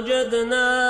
وجدنا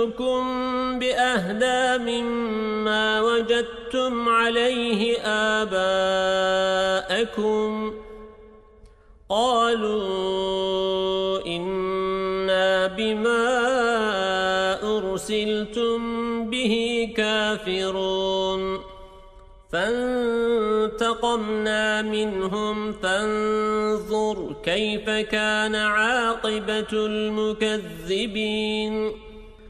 جئتكم بأهدى مما وجدتم عليه آباءكم قالوا إنا بما أرسلتم به كافرون فانتقمنا منهم فانظر كيف كان عاقبة المكذبين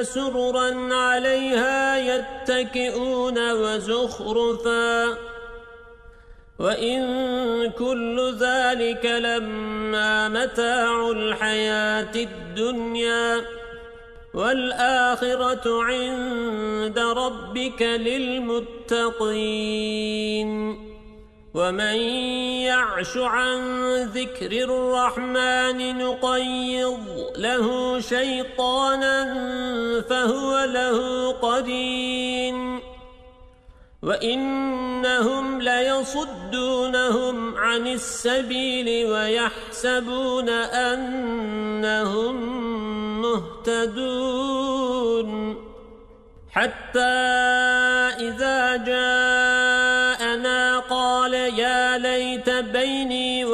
وسررا عليها يتكئون وزخرفا. وإن كل ذلك لما متاع الحياة الدنيا. والآخرة عند ربك للمتقين. ومن يعش عن ذكر الرحمن نقيض له شيطانا فهو له قدين وإنهم ليصدونهم عن السبيل ويحسبون أنهم مهتدون حتى إذا جاءنا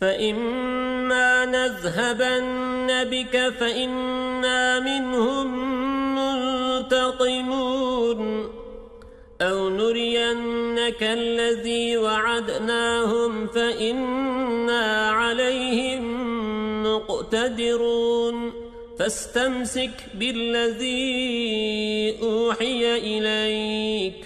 فإما نذهبن بك فإنا منهم منتقمون أو نرينك الذي وعدناهم فإنا عليهم مقتدرون فاستمسك بالذي أوحي إليك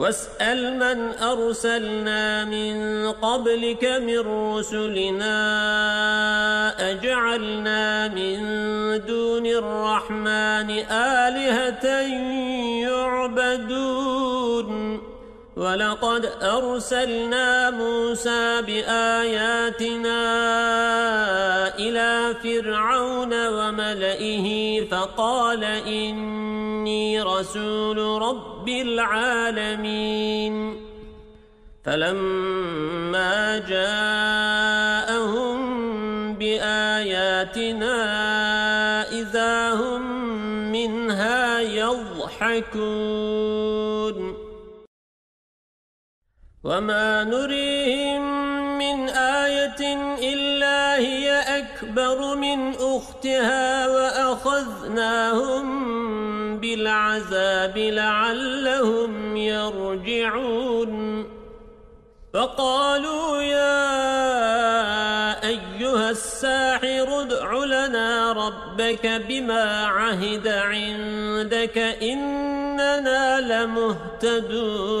واسأل من أرسلنا من قبلك من رسلنا أجعلنا من دون الرحمن آلهة يعبدون. ولقد أرسلنا موسى بآياتنا إلى فرعون وملئه فقال إني رسول رب العالمين. فلما جاءهم بآياتنا إذا هم منها يضحكون. وما نريهم من آية إلا أكبر من أختها وأخذناهم بالعذاب لعلهم يرجعون. فقالوا يا أيها الساحر ادع لنا ربك بما عهد عندك إننا لمهتدون.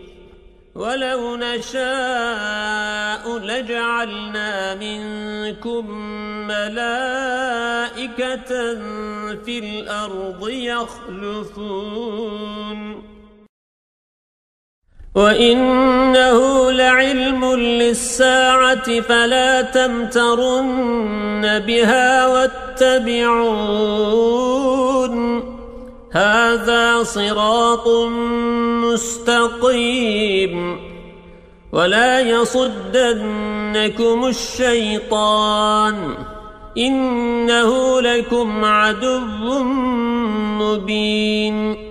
ولو نشاء لجعلنا منكم ملائكة في الأرض يخلفون وإنه لعلم للساعة فلا تمترن بها واتبعون هذا صراط مستقيم ولا يصدنكم الشيطان إنه لكم عدو مبين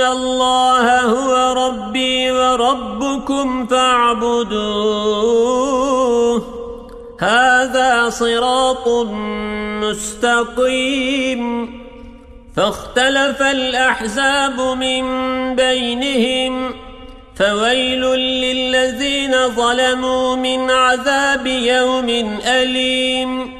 الله هو ربي وربكم فاعبدوه هذا صراط مستقيم فاختلف الأحزاب من بينهم فويل للذين ظلموا من عذاب يوم أليم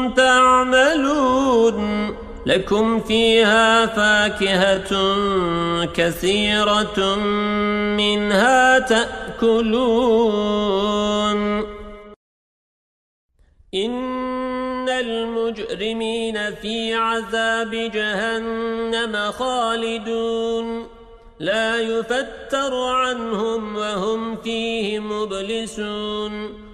لكم فيها فاكهة كثيرة منها تأكلون. إن المجرمين في عذاب جهنم خالدون. لا يفتر عنهم وهم فيه مبلسون.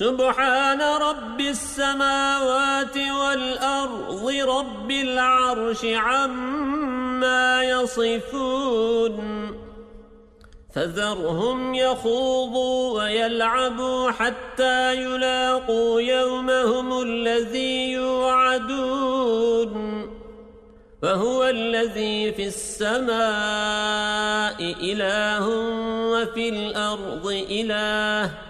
سبحان رب السماوات والأرض رب العرش عما يصفون فذرهم يخوضوا ويلعبوا حتى يلاقوا يومهم الذي يوعدون وهو الذي في السماء إله وفي الأرض إله